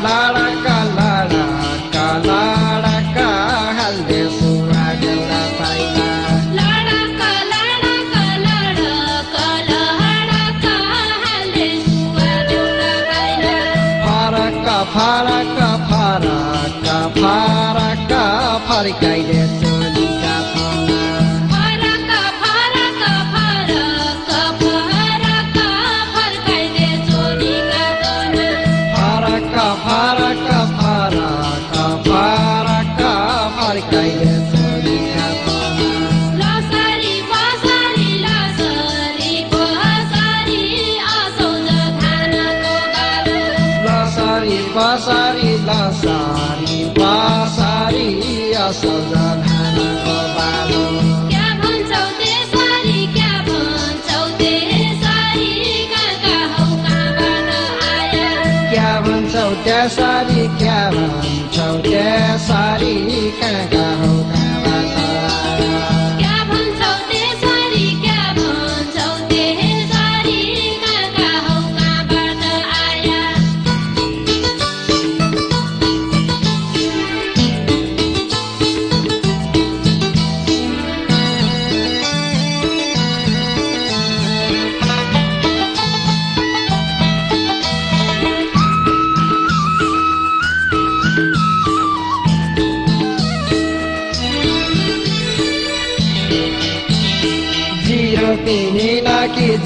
la pasari lasari pasari asal dan sari क्या भन्छौ त्यहाँ सारी कहाँ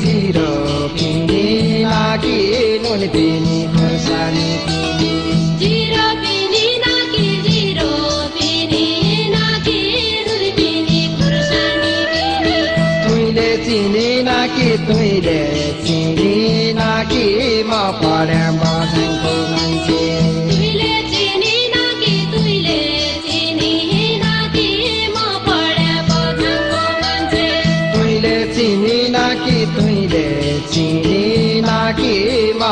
जिरो पिँढी नाकी नुन पिनी खोर्सानी। तुइले चिनी नाकी तुइले चिनी म पढ्या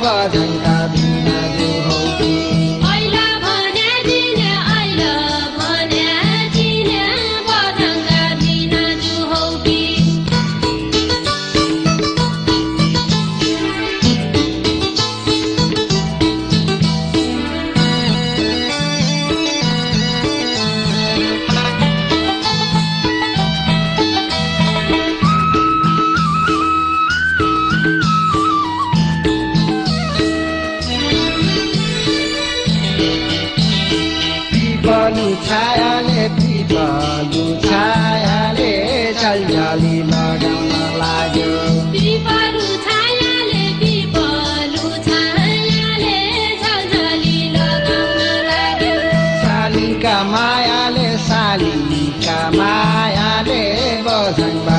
Bhagavata छायाले पिपलु छायाले चल्याली लगाउन लाग्यो। सालिका मायाले सालीका मायाले बजङमा